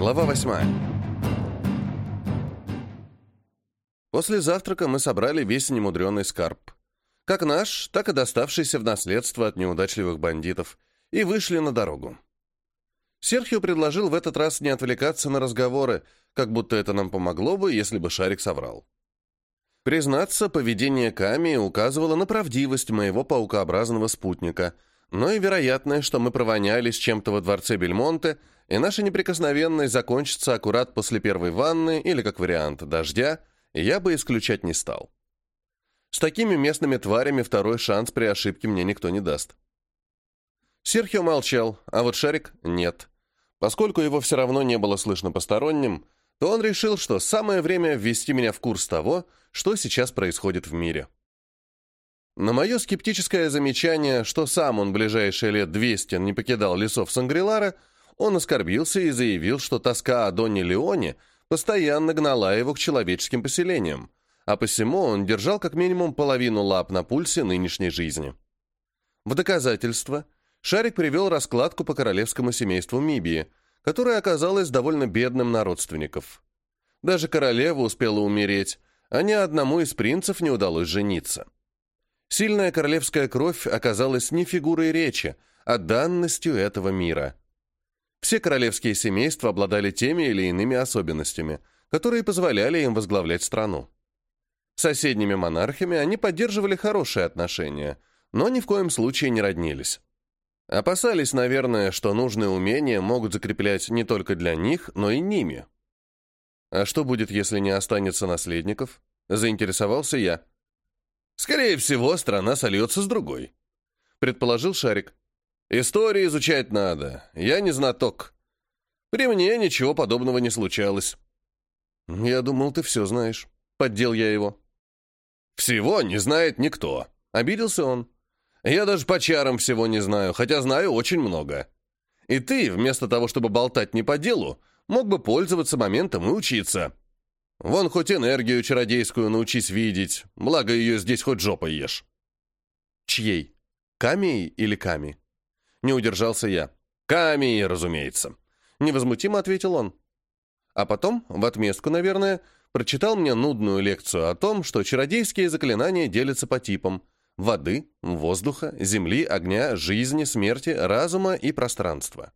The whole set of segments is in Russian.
Глава восьмая. После завтрака мы собрали весь немудренный скарб. Как наш, так и доставшийся в наследство от неудачливых бандитов, и вышли на дорогу. Серхио предложил в этот раз не отвлекаться на разговоры, как будто это нам помогло бы, если бы Шарик соврал. Признаться, поведение Ками указывало на правдивость моего паукообразного спутника, но и вероятное, что мы провонялись чем-то во дворце Бельмонте, и наша неприкосновенность закончится аккурат после первой ванны или, как вариант, дождя, я бы исключать не стал. С такими местными тварями второй шанс при ошибке мне никто не даст. Серхио молчал, а вот Шарик — нет. Поскольку его все равно не было слышно посторонним, то он решил, что самое время ввести меня в курс того, что сейчас происходит в мире. На мое скептическое замечание, что сам он ближайшие лет 200 не покидал лесов Сангрилара, он оскорбился и заявил, что тоска о Доне Леоне постоянно гнала его к человеческим поселениям, а посему он держал как минимум половину лап на пульсе нынешней жизни. В доказательство Шарик привел раскладку по королевскому семейству Мибии, которое оказалось довольно бедным на родственников. Даже королева успела умереть, а ни одному из принцев не удалось жениться. Сильная королевская кровь оказалась не фигурой речи, а данностью этого мира. Все королевские семейства обладали теми или иными особенностями, которые позволяли им возглавлять страну. С соседними монархами они поддерживали хорошие отношения, но ни в коем случае не роднились. Опасались, наверное, что нужные умения могут закреплять не только для них, но и ними. А что будет, если не останется наследников? Заинтересовался я. Скорее всего, страна сольется с другой. Предположил Шарик. Истории изучать надо. Я не знаток. При мне ничего подобного не случалось. Я думал, ты все знаешь. Поддел я его. Всего не знает никто. Обиделся он. Я даже по чарам всего не знаю, хотя знаю очень много. И ты, вместо того, чтобы болтать не по делу, мог бы пользоваться моментом и учиться. Вон хоть энергию чародейскую научись видеть, благо ее здесь хоть жопой ешь. Чьей? Камей или Ками? Не удержался я. Камей, разумеется. Невозмутимо ответил он. А потом, в отместку, наверное, прочитал мне нудную лекцию о том, что чародейские заклинания делятся по типам воды, воздуха, земли, огня, жизни, смерти, разума и пространства.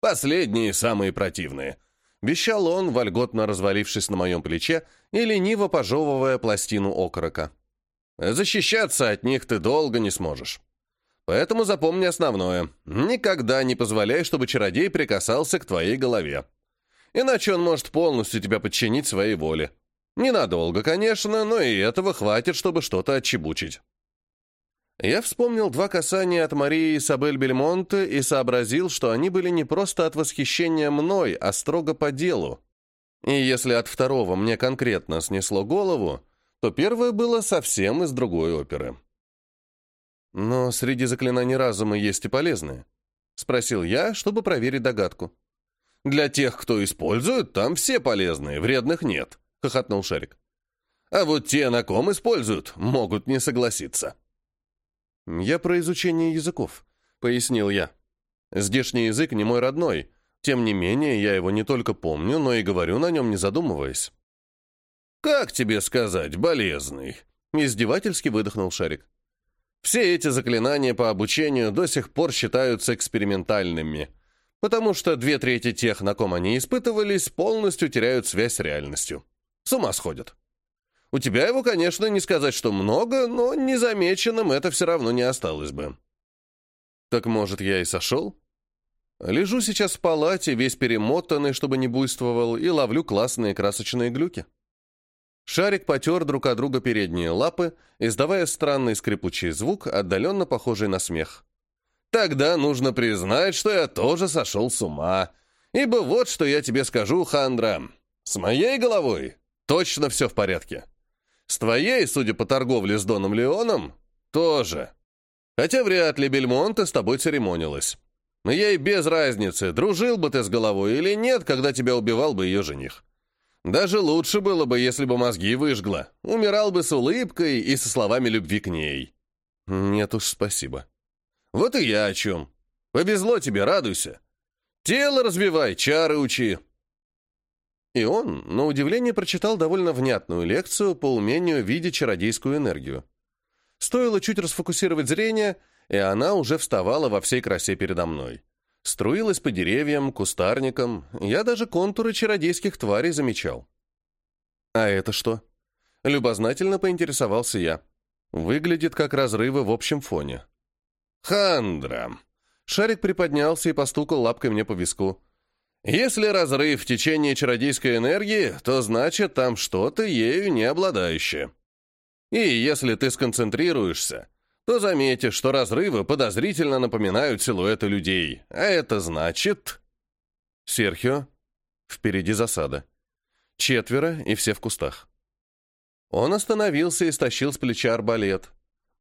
Последние самые противные. Вещал он, вольготно развалившись на моем плече и лениво пожевывая пластину окорока. Защищаться от них ты долго не сможешь. Поэтому запомни основное. Никогда не позволяй, чтобы чародей прикасался к твоей голове. Иначе он может полностью тебя подчинить своей воле. Ненадолго, конечно, но и этого хватит, чтобы что-то отчебучить. Я вспомнил два касания от Марии Сабель Бельмонте и сообразил, что они были не просто от восхищения мной, а строго по делу. И если от второго мне конкретно снесло голову, то первое было совсем из другой оперы. «Но среди заклинаний разума есть и полезные», — спросил я, чтобы проверить догадку. «Для тех, кто использует, там все полезные, вредных нет», — хохотнул Шарик. «А вот те, на ком используют, могут не согласиться». «Я про изучение языков», — пояснил я. «Здешний язык не мой родной. Тем не менее, я его не только помню, но и говорю на нем, не задумываясь». «Как тебе сказать, болезный?» — издевательски выдохнул Шарик. «Все эти заклинания по обучению до сих пор считаются экспериментальными, потому что две трети тех, на ком они испытывались, полностью теряют связь с реальностью. С ума сходят». У тебя его, конечно, не сказать, что много, но незамеченным это все равно не осталось бы. Так, может, я и сошел? Лежу сейчас в палате, весь перемотанный, чтобы не буйствовал, и ловлю классные красочные глюки. Шарик потер друг от друга передние лапы, издавая странный скрипучий звук, отдаленно похожий на смех. «Тогда нужно признать, что я тоже сошел с ума. Ибо вот что я тебе скажу, Хандра. С моей головой точно все в порядке. С твоей, судя по торговле с Доном Леоном, тоже. Хотя вряд ли Бельмонте с тобой церемонилась. Ей без разницы, дружил бы ты с головой или нет, когда тебя убивал бы ее жених. Даже лучше было бы, если бы мозги выжгла. Умирал бы с улыбкой и со словами любви к ней. Нет уж, спасибо. Вот и я о чем. Повезло тебе, радуйся. Тело развивай, чары учи. И он, на удивление, прочитал довольно внятную лекцию по умению видеть чародейскую энергию. Стоило чуть расфокусировать зрение, и она уже вставала во всей красе передо мной. Струилась по деревьям, кустарникам, я даже контуры чародейских тварей замечал. «А это что?» Любознательно поинтересовался я. Выглядит как разрывы в общем фоне. «Хандра!» Шарик приподнялся и постукал лапкой мне по виску. Если разрыв в течение чародейской энергии, то значит там что-то ею не обладающее. И если ты сконцентрируешься, то заметишь, что разрывы подозрительно напоминают силуэты людей. А это значит... Серхио. Впереди засада. Четверо, и все в кустах. Он остановился и стащил с плеча арбалет.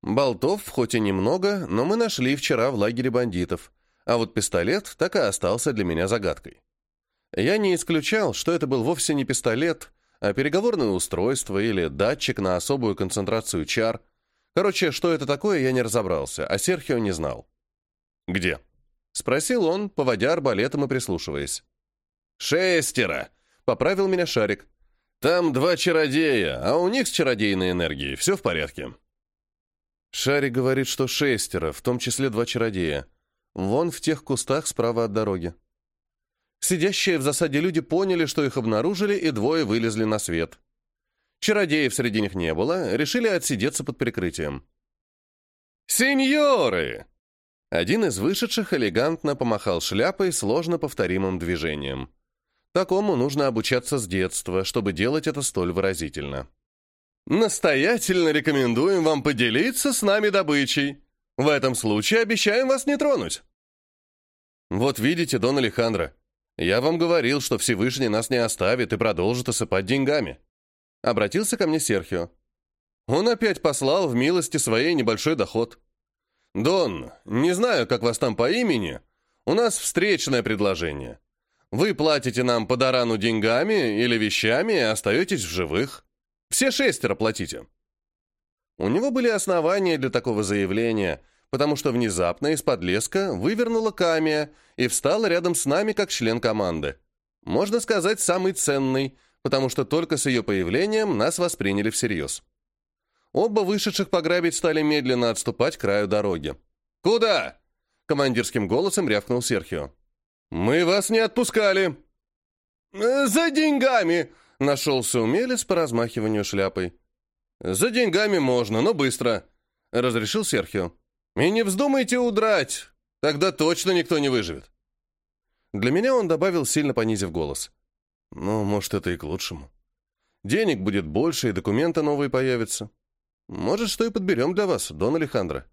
Болтов хоть и немного, но мы нашли вчера в лагере бандитов, а вот пистолет так и остался для меня загадкой. Я не исключал, что это был вовсе не пистолет, а переговорное устройство или датчик на особую концентрацию чар. Короче, что это такое, я не разобрался, а Серхио не знал. «Где?» — спросил он, поводя арбалетом и прислушиваясь. «Шестеро!» — поправил меня Шарик. «Там два чародея, а у них с чародейной энергией все в порядке». Шарик говорит, что шестеро, в том числе два чародея. Вон в тех кустах справа от дороги. Сидящие в засаде люди поняли, что их обнаружили, и двое вылезли на свет. Чародеев среди них не было, решили отсидеться под прикрытием. «Сеньоры!» Один из вышедших элегантно помахал шляпой сложно повторимым движением. Такому нужно обучаться с детства, чтобы делать это столь выразительно. «Настоятельно рекомендуем вам поделиться с нами добычей. В этом случае обещаем вас не тронуть». «Вот видите, Дон Алехандро, «Я вам говорил, что Всевышний нас не оставит и продолжит осыпать деньгами». Обратился ко мне Серхио. Он опять послал в милости своей небольшой доход. «Дон, не знаю, как вас там по имени, у нас встречное предложение. Вы платите нам по дарану деньгами или вещами и остаетесь в живых. Все шестеро платите». У него были основания для такого заявления – потому что внезапно из-под леска вывернула Камия и встала рядом с нами как член команды. Можно сказать, самый ценный, потому что только с ее появлением нас восприняли всерьез. Оба вышедших пограбить стали медленно отступать к краю дороги. «Куда?» — командирским голосом рявкнул Серхио. «Мы вас не отпускали!» «Э, «За деньгами!» — нашелся умелец по размахиванию шляпой. «За деньгами можно, но быстро!» — разрешил Серхио. И не вздумайте удрать, тогда точно никто не выживет. Для меня он добавил, сильно понизив голос. Ну, может, это и к лучшему. Денег будет больше, и документы новые появятся. Может, что и подберем для вас, Дон Алехандро.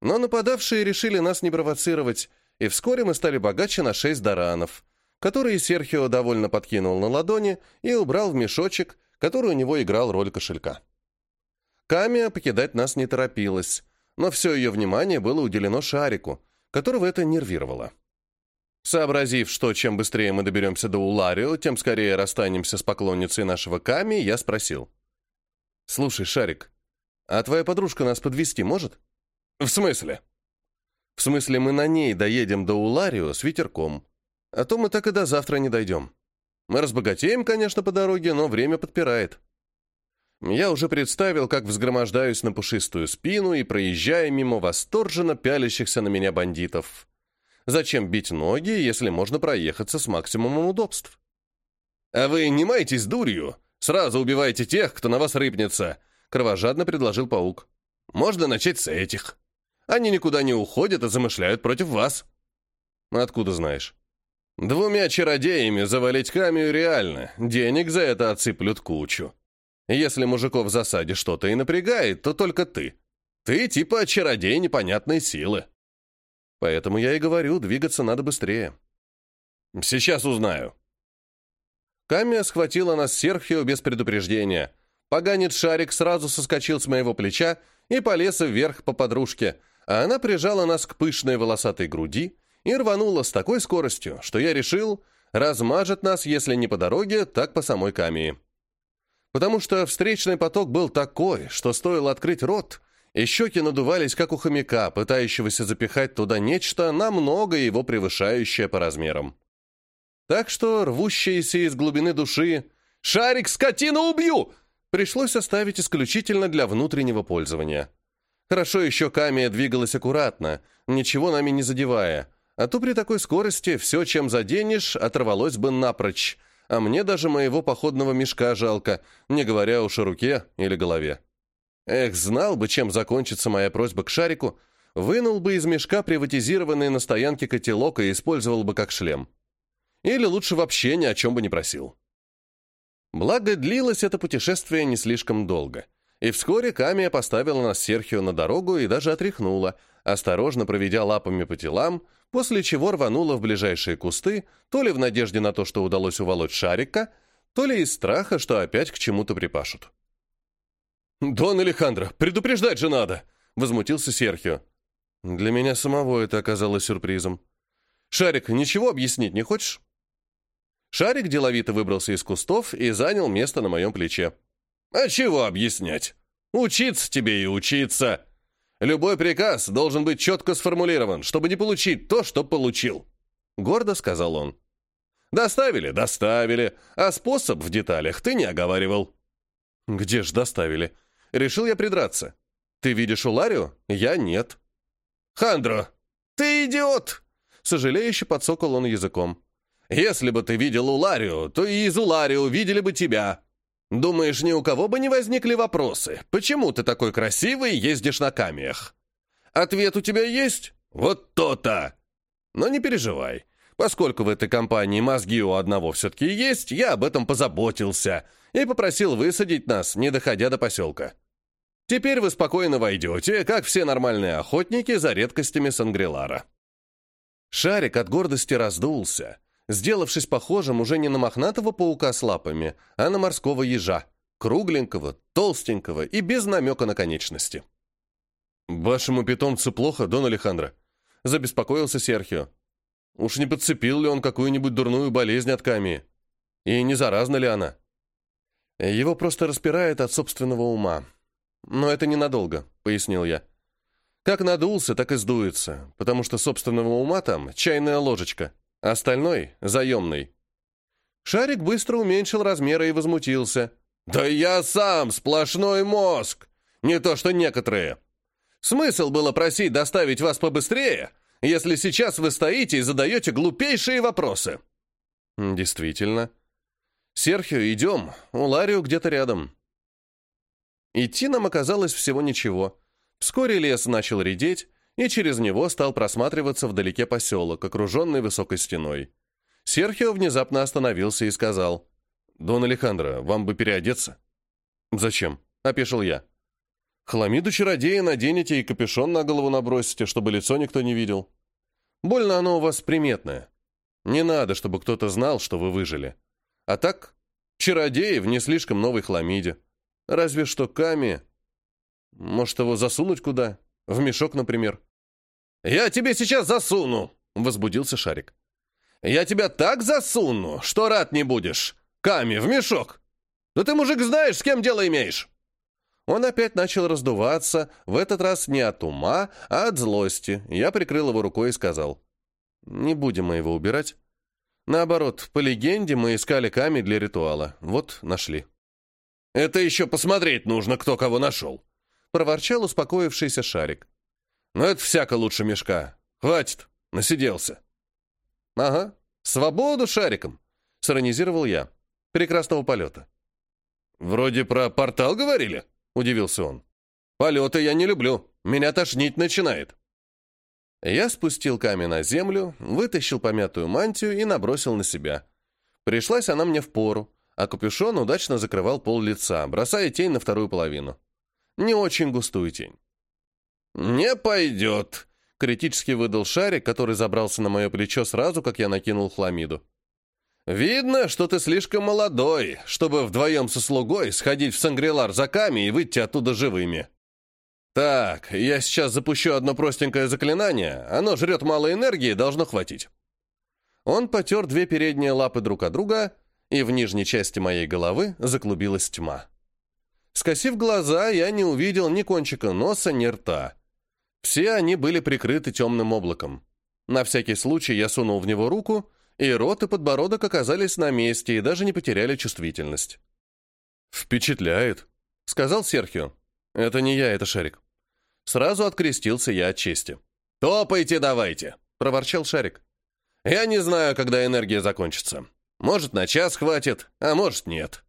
Но нападавшие решили нас не провоцировать, и вскоре мы стали богаче на шесть даранов, которые Серхио довольно подкинул на ладони и убрал в мешочек, который у него играл роль кошелька. Камия покидать нас не торопилась, но все ее внимание было уделено шарику, которого это нервировало. Сообразив, что чем быстрее мы доберемся до Уларио, тем скорее расстанемся с поклонницей нашего Ками, я спросил. «Слушай, Шарик, а твоя подружка нас подвести может?» «В смысле?» «В смысле, мы на ней доедем до Уларио с ветерком. А то мы так и до завтра не дойдем. Мы разбогатеем, конечно, по дороге, но время подпирает». Я уже представил, как взгромождаюсь на пушистую спину и проезжая мимо восторженно пялящихся на меня бандитов. Зачем бить ноги, если можно проехаться с максимумом удобств? «А вы не майтесь дурью! Сразу убивайте тех, кто на вас рыпнется!» — кровожадно предложил паук. «Можно начать с этих. Они никуда не уходят и замышляют против вас». «Откуда знаешь?» «Двумя чародеями завалить камею реально. Денег за это отсыплют кучу». Если мужиков в засаде что-то и напрягает, то только ты. Ты типа чародей непонятной силы. Поэтому я и говорю, двигаться надо быстрее. Сейчас узнаю. Камия схватила нас Серхио без предупреждения. Поганец шарик сразу соскочил с моего плеча и полез вверх по подружке, а она прижала нас к пышной волосатой груди и рванула с такой скоростью, что я решил, размажет нас, если не по дороге, так по самой Камии потому что встречный поток был такой, что стоило открыть рот, и щеки надувались, как у хомяка, пытающегося запихать туда нечто, намного его превышающее по размерам. Так что рвущиеся из глубины души «Шарик, скотина, убью!» пришлось оставить исключительно для внутреннего пользования. Хорошо еще Камия двигалась аккуратно, ничего нами не задевая, а то при такой скорости все, чем заденешь, оторвалось бы напрочь, а мне даже моего походного мешка жалко, не говоря уж о руке или голове. Эх, знал бы, чем закончится моя просьба к шарику, вынул бы из мешка приватизированный на стоянке котелок и использовал бы как шлем. Или лучше вообще ни о чем бы не просил. Благо, длилось это путешествие не слишком долго. И вскоре Камия поставила нас Серхио на дорогу и даже отряхнула, осторожно проведя лапами по телам, после чего рванула в ближайшие кусты, то ли в надежде на то, что удалось уволочь шарика, то ли из страха, что опять к чему-то припашут. «Дон Алехандро, предупреждать же надо!» — возмутился Серхио. Для меня самого это оказалось сюрпризом. «Шарик, ничего объяснить не хочешь?» Шарик деловито выбрался из кустов и занял место на моем плече. «А чего объяснять? Учиться тебе и учиться. Любой приказ должен быть четко сформулирован, чтобы не получить то, что получил», — гордо сказал он. «Доставили? Доставили. А способ в деталях ты не оговаривал». «Где ж доставили?» Решил я придраться. «Ты видишь Уларию? Я нет». «Хандро, ты идиот!» Сожалеюще подсокал он языком. Если бы ты видел Уларию, то и из Уларио видели бы тебя. Думаешь, ни у кого бы не возникли вопросы? Почему ты такой красивый ездишь на камиях? Ответ у тебя есть? Вот то-то! Но не переживай. Поскольку в этой компании мозги у одного все-таки есть, я об этом позаботился и попросил высадить нас, не доходя до поселка. Теперь вы спокойно войдете, как все нормальные охотники за редкостями Сангрилара. Шарик от гордости раздулся, сделавшись похожим уже не на мохнатого паука с лапами, а на морского ежа, кругленького, толстенького и без намека на конечности. «Вашему питомцу плохо, Дон Алехандро?» — забеспокоился Серхио. «Уж не подцепил ли он какую-нибудь дурную болезнь от камии? И не заразна ли она?» «Его просто распирает от собственного ума. Но это ненадолго», — пояснил я. «Как надулся, так и сдуется, потому что собственного ума там чайная ложечка». Остальной — заемный. Шарик быстро уменьшил размеры и возмутился. «Да я сам сплошной мозг! Не то что некоторые. Смысл было просить доставить вас побыстрее, если сейчас вы стоите и задаете глупейшие вопросы». «Действительно. Серхио, идем. У Ларио где-то рядом». Идти нам оказалось всего ничего. Вскоре лес начал редеть, и через него стал просматриваться вдалеке поселок, окруженный высокой стеной. Серхио внезапно остановился и сказал, «Дон Алехандро, вам бы переодеться». «Зачем?» — опешил я. «Хламиду чародея наденете и капюшон на голову набросите, чтобы лицо никто не видел. Больно оно у вас приметное. Не надо, чтобы кто-то знал, что вы выжили. А так, чародеи в не слишком новой хламиде. Разве что Ками... Может, его засунуть куда? В мешок, например?» «Я тебе сейчас засуну!» — возбудился Шарик. «Я тебя так засуну, что рад не будешь! Ками, в мешок! Да ты, мужик, знаешь, с кем дело имеешь!» Он опять начал раздуваться, в этот раз не от ума, а от злости. Я прикрыл его рукой и сказал. «Не будем мы его убирать. Наоборот, по легенде мы искали камень для ритуала. Вот, нашли». «Это еще посмотреть нужно, кто кого нашел», — проворчал успокоившийся Шарик. Но это всяко лучше мешка. Хватит, насиделся. Ага, свободу шариком, сиронизировал я. Прекрасного полета. Вроде про портал говорили, удивился он. Полеты я не люблю, меня тошнить начинает. Я спустил камень на землю, вытащил помятую мантию и набросил на себя. Пришлась она мне в пору, а капюшон удачно закрывал пол лица, бросая тень на вторую половину. Не очень густую тень. «Не пойдет», — критически выдал шарик, который забрался на мое плечо сразу, как я накинул хламиду. «Видно, что ты слишком молодой, чтобы вдвоем со слугой сходить в Сангрилар за Ками и выйти оттуда живыми. Так, я сейчас запущу одно простенькое заклинание, оно жрет мало энергии, должно хватить». Он потер две передние лапы друг от друга, и в нижней части моей головы заклубилась тьма. Скосив глаза, я не увидел ни кончика носа, ни рта. Все они были прикрыты темным облаком. На всякий случай я сунул в него руку И рот и подбородок оказались на месте и даже не потеряли чувствительность. «Впечатляет», — сказал Серхио. «Это не я, это Шарик». Сразу открестился я от чести. «Топайте давайте», — проворчал Шарик. «Я не знаю, когда энергия закончится. Может, на час хватит, а может, нет».